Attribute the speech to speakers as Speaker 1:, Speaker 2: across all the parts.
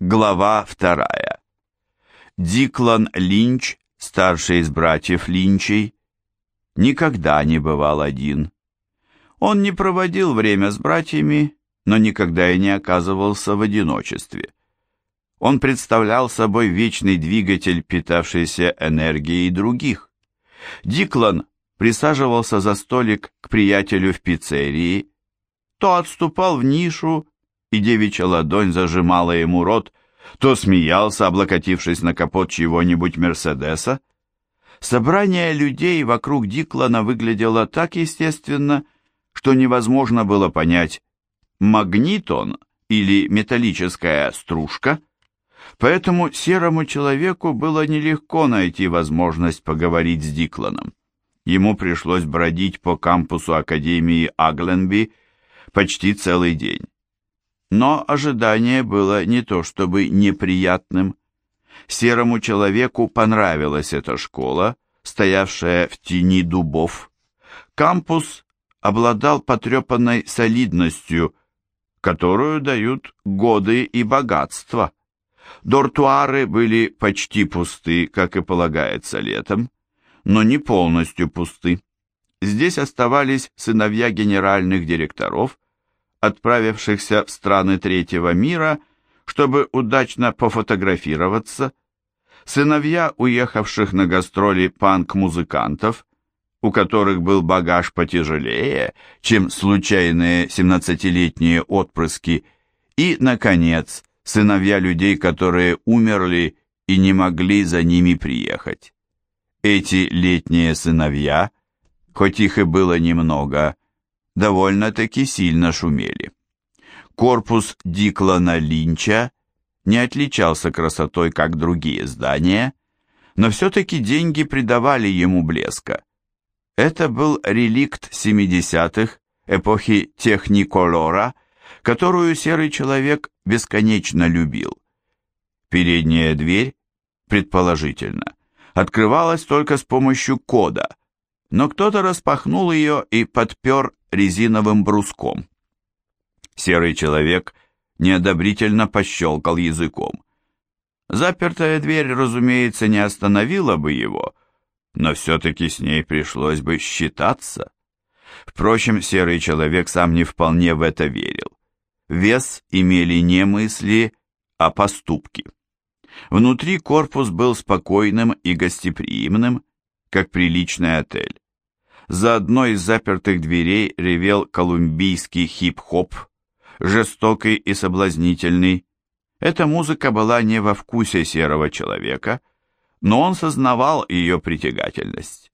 Speaker 1: Глава вторая. Диклан Линч, старший из братьев Линчей, никогда не бывал один. Он не проводил время с братьями, но никогда и не оказывался в одиночестве. Он представлял собой вечный двигатель, питавшийся энергией других. Диклан присаживался за столик к приятелю в пиццерии, то отступал в нишу, и девичья ладонь зажимала ему рот, то смеялся, облокотившись на капот чьего-нибудь Мерседеса. Собрание людей вокруг Диклана выглядело так естественно, что невозможно было понять, магнит он или металлическая стружка. Поэтому серому человеку было нелегко найти возможность поговорить с Дикланом. Ему пришлось бродить по кампусу Академии Агленби почти целый день. Но ожидание было не то чтобы неприятным. Серому человеку понравилась эта школа, стоявшая в тени дубов. Кампус обладал потрепанной солидностью, которую дают годы и богатство. Дортуары были почти пусты, как и полагается летом, но не полностью пусты. Здесь оставались сыновья генеральных директоров, отправившихся в страны третьего мира, чтобы удачно пофотографироваться, сыновья уехавших на гастроли панк-музыкантов, у которых был багаж потяжелее, чем случайные 17-летние отпрыски, и, наконец, сыновья людей, которые умерли и не могли за ними приехать. Эти летние сыновья, хоть их и было немного, довольно-таки сильно шумели. Корпус Диклана Линча не отличался красотой, как другие здания, но все-таки деньги придавали ему блеска. Это был реликт 70-х, эпохи техниколора, которую серый человек бесконечно любил. Передняя дверь, предположительно, открывалась только с помощью кода, но кто-то распахнул ее и подпер резиновым бруском. Серый человек неодобрительно пощелкал языком. Запертая дверь, разумеется, не остановила бы его, но все-таки с ней пришлось бы считаться. Впрочем, серый человек сам не вполне в это верил. Вес имели не мысли, а поступки. Внутри корпус был спокойным и гостеприимным, как приличный отель. За одной из запертых дверей ревел колумбийский хип-хоп, жестокий и соблазнительный. Эта музыка была не во вкусе серого человека, но он сознавал ее притягательность.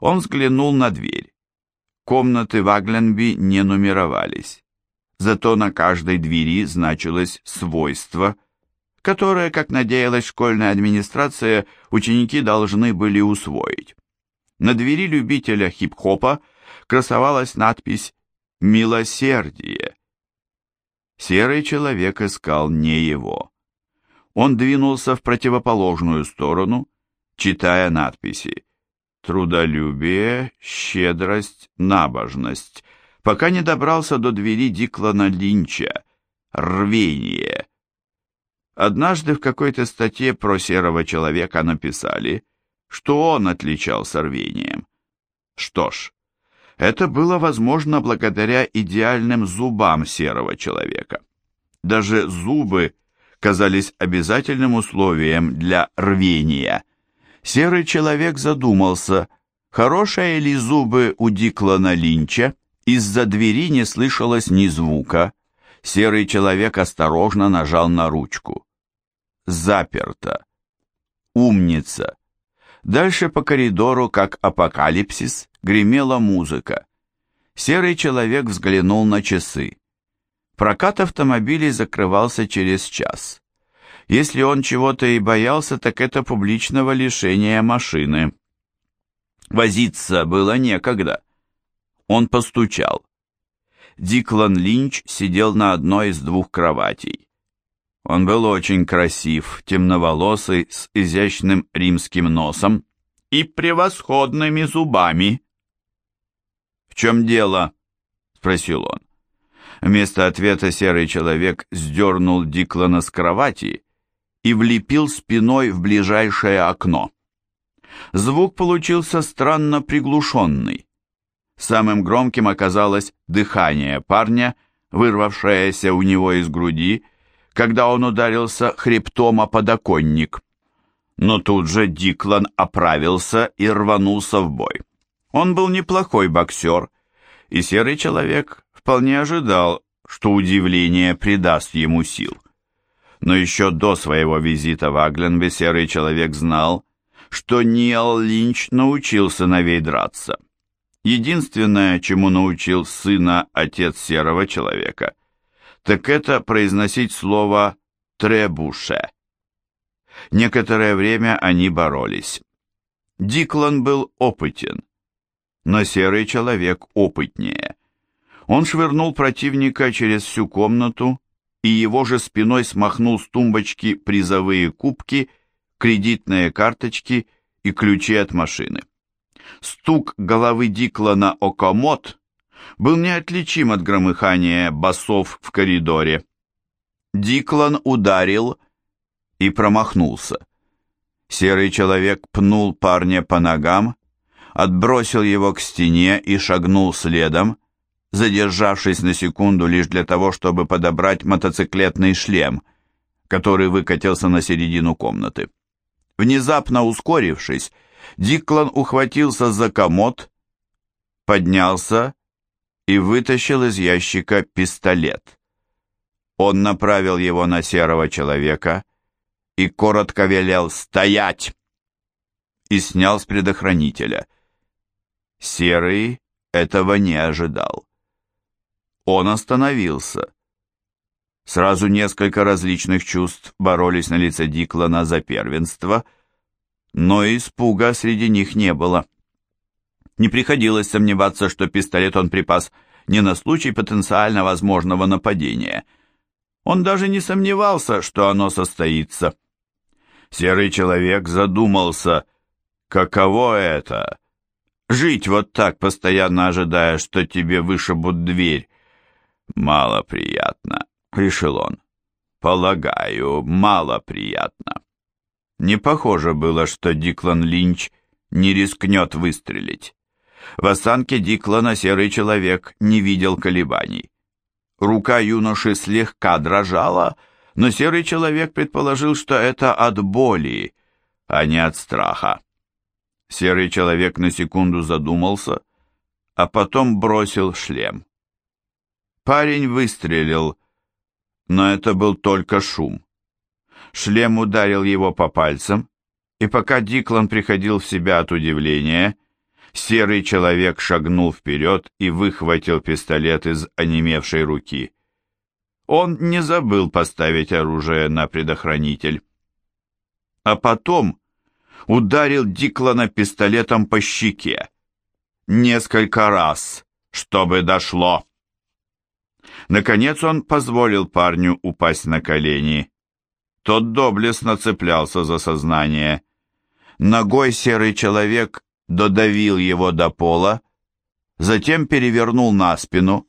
Speaker 1: Он взглянул на дверь. Комнаты в Агленби не нумеровались. Зато на каждой двери значилось свойство, которое, как надеялась школьная администрация, ученики должны были усвоить. На двери любителя хип-хопа красовалась надпись «Милосердие». Серый человек искал не его. Он двинулся в противоположную сторону, читая надписи «Трудолюбие», «Щедрость», «Набожность», пока не добрался до двери Диклана Линча «Рвение». Однажды в какой-то статье про серого человека написали, что он отличался рвением. Что ж, это было возможно благодаря идеальным зубам серого человека. Даже зубы казались обязательным условием для рвения. Серый человек задумался, хорошие ли зубы у Диклана Линча, из-за двери не слышалось ни звука. Серый человек осторожно нажал на ручку. Заперто. Умница. Дальше по коридору, как апокалипсис, гремела музыка. Серый человек взглянул на часы. Прокат автомобилей закрывался через час. Если он чего-то и боялся, так это публичного лишения машины. Возиться было некогда. Он постучал. Диклан Линч сидел на одной из двух кроватей. Он был очень красив, темноволосый, с изящным римским носом и превосходными зубами. «В чем дело?» — спросил он. Вместо ответа серый человек сдернул Диклана с кровати и влепил спиной в ближайшее окно. Звук получился странно приглушенный. Самым громким оказалось дыхание парня, вырвавшееся у него из груди, когда он ударился хребтом о подоконник. Но тут же Диклан оправился и рванулся в бой. Он был неплохой боксер, и серый человек вполне ожидал, что удивление придаст ему сил. Но еще до своего визита в Агленбе серый человек знал, что Ниал Линч научил сыновей драться. Единственное, чему научил сына отец серого человека, так это произносить слово «требуше». Некоторое время они боролись. Диклан был опытен, но серый человек опытнее. Он швырнул противника через всю комнату и его же спиной смахнул с тумбочки призовые кубки, кредитные карточки и ключи от машины. Стук головы Диклана о комод был неотличим от громыхания басов в коридоре. Диклан ударил и промахнулся. Серый человек пнул парня по ногам, отбросил его к стене и шагнул следом, задержавшись на секунду лишь для того, чтобы подобрать мотоциклетный шлем, который выкатился на середину комнаты. Внезапно ускорившись, Диклан ухватился за комод, поднялся и вытащил из ящика пистолет. Он направил его на серого человека и коротко велел «Стоять!» и снял с предохранителя. Серый этого не ожидал. Он остановился. Сразу несколько различных чувств боролись на лице Диклана за первенство, но испуга среди них не было. Не приходилось сомневаться, что пистолет он припас не на случай потенциально возможного нападения. Он даже не сомневался, что оно состоится. Серый человек задумался, каково это — жить вот так, постоянно ожидая, что тебе вышибут дверь. «Мало приятно», — решил он. «Полагаю, мало приятно». Не похоже было, что Диклан Линч не рискнет выстрелить. В осанке Диклана серый человек не видел колебаний. Рука юноши слегка дрожала, но серый человек предположил, что это от боли, а не от страха. Серый человек на секунду задумался, а потом бросил шлем. Парень выстрелил, но это был только шум. Шлем ударил его по пальцам, и пока Диклан приходил в себя от удивления, серый человек шагнул вперед и выхватил пистолет из онемевшей руки. Он не забыл поставить оружие на предохранитель. А потом ударил Диклана пистолетом по щеке. Несколько раз, чтобы дошло. Наконец он позволил парню упасть на колени. Тот доблестно цеплялся за сознание. Ногой серый человек додавил его до пола, затем перевернул на спину.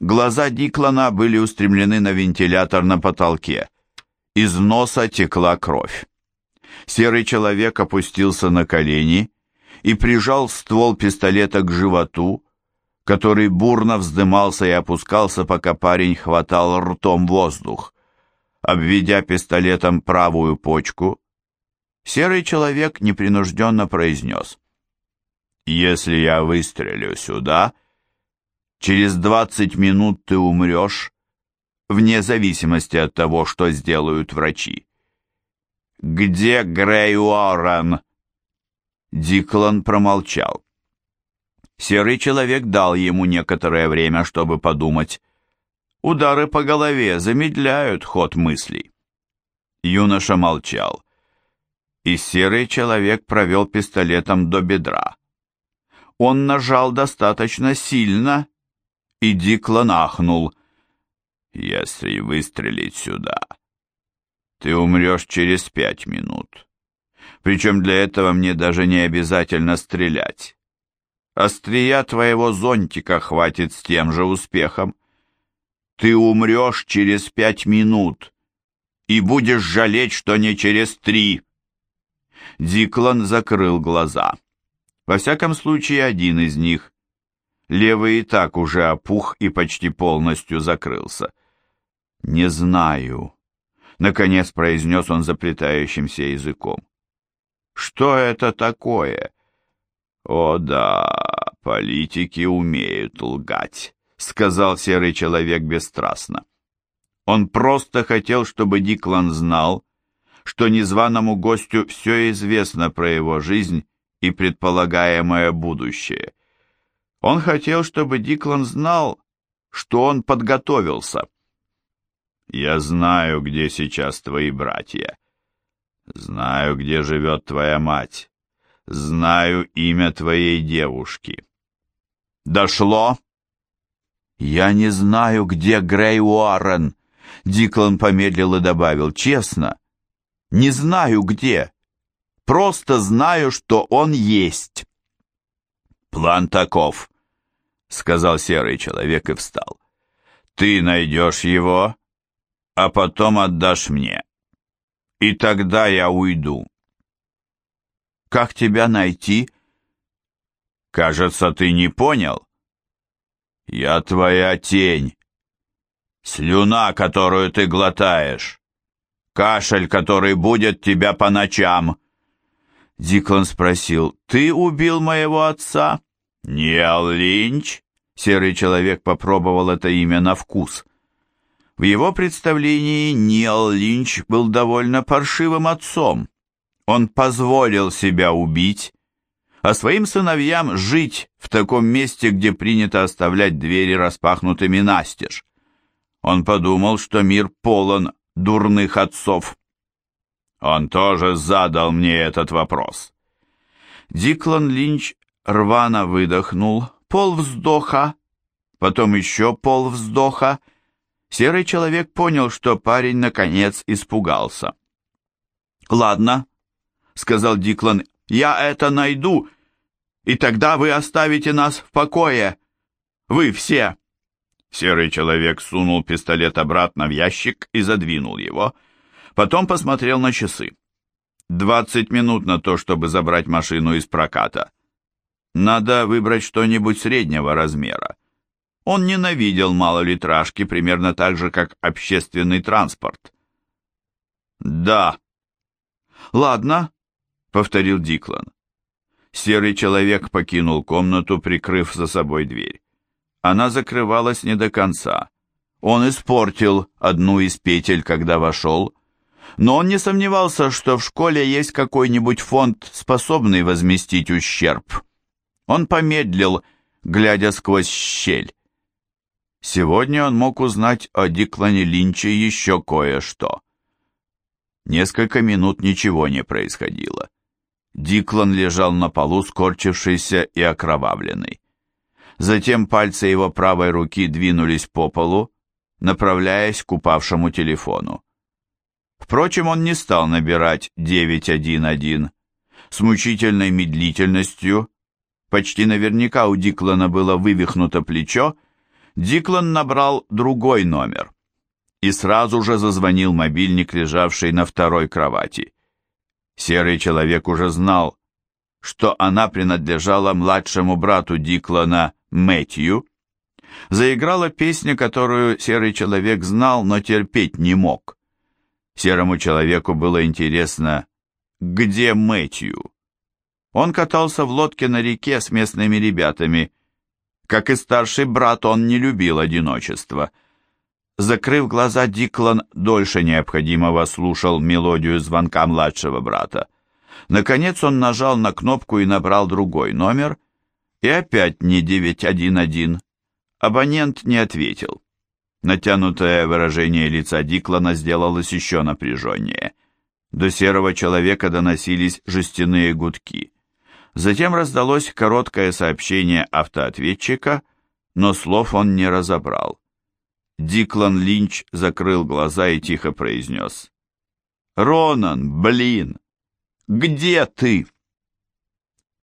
Speaker 1: Глаза Диклана были устремлены на вентилятор на потолке. Из носа текла кровь. Серый человек опустился на колени и прижал ствол пистолета к животу, который бурно вздымался и опускался, пока парень хватал ртом воздух. Обведя пистолетом правую почку, серый человек непринужденно произнес. «Если я выстрелю сюда, через двадцать минут ты умрешь, вне зависимости от того, что сделают врачи». «Где Грей Уоррен?» Диклан промолчал. Серый человек дал ему некоторое время, чтобы подумать. Удары по голове замедляют ход мыслей. Юноша молчал, и серый человек провел пистолетом до бедра. Он нажал достаточно сильно, и Диклан ахнул. «Если выстрелить сюда, ты умрешь через пять минут. Причем для этого мне даже не обязательно стрелять. Острия твоего зонтика хватит с тем же успехом. Ты умрешь через пять минут и будешь жалеть, что не через три. Диклан закрыл глаза. Во всяком случае, один из них. Левый и так уже опух и почти полностью закрылся. «Не знаю», — наконец произнес он заплетающимся языком. «Что это такое?» «О да, политики умеют лгать», — сказал серый человек бесстрастно. Он просто хотел, чтобы Диклан знал, что незваному гостю все известно про его жизнь и предполагаемое будущее. Он хотел, чтобы Диклан знал, что он подготовился. «Я знаю, где сейчас твои братья. Знаю, где живет твоя мать. Знаю имя твоей девушки». «Дошло?» «Я не знаю, где Грей Уоррен», — Диклан помедлил и добавил, «честно, не знаю, где. Просто знаю, что он есть». «План таков», — сказал серый человек и встал. «Ты найдешь его, а потом отдашь мне. И тогда я уйду». «Как тебя найти?» «Кажется, ты не понял». «Я твоя тень. Слюна, которую ты глотаешь. Кашель, который будет тебя по ночам». Диклан спросил, «Ты убил моего отца?» «Ниэл Линч?» Серый человек попробовал это имя на вкус. В его представлении Ниэл Линч был довольно паршивым отцом. Он позволил себя убить, а своим сыновьям жить в таком месте, где принято оставлять двери распахнутыми настежь. Он подумал, что мир полон дурных отцов. Он тоже задал мне этот вопрос. Диклан Линч рвано выдохнул, пол вздоха, потом еще пол вздоха. Серый человек понял, что парень наконец испугался. «Ладно», — сказал Диклан, — «я это найду, и тогда вы оставите нас в покое. Вы все». Серый человек сунул пистолет обратно в ящик и задвинул его. Потом посмотрел на часы. Двадцать минут на то, чтобы забрать машину из проката. Надо выбрать что-нибудь среднего размера. Он ненавидел малолитражки примерно так же, как общественный транспорт. «Да». «Ладно», — повторил Диклан. Серый человек покинул комнату, прикрыв за собой дверь. Она закрывалась не до конца. Он испортил одну из петель, когда вошел, но он не сомневался, что в школе есть какой-нибудь фонд, способный возместить ущерб. Он помедлил, глядя сквозь щель. Сегодня он мог узнать о Диклане Линче еще кое-что. Несколько минут ничего не происходило. Диклан лежал на полу, скорчившийся и окровавленный. Затем пальцы его правой руки двинулись по полу, направляясь к упавшему телефону. Впрочем, он не стал набирать 911. С мучительной медлительностью, почти наверняка у Диклана было вывихнуто плечо, Диклан набрал другой номер и сразу же зазвонил мобильник, лежавший на второй кровати. Серый человек уже знал, что она принадлежала младшему брату Диклана Мэтью, заиграла песня, которую серый человек знал, но терпеть не мог. Серому человеку было интересно, где Мэтью. Он катался в лодке на реке с местными ребятами. Как и старший брат, он не любил одиночество. Закрыв глаза, Диклан дольше необходимого слушал мелодию звонка младшего брата. Наконец он нажал на кнопку и набрал другой номер — и опять не 911. Абонент не ответил. Натянутое выражение лица Диклана сделалось еще напряженнее. До серого человека доносились жестяные гудки. Затем раздалось короткое сообщение автоответчика, но слов он не разобрал. Диклан Линч закрыл глаза и тихо произнес. «Ронан, блин! Где ты?»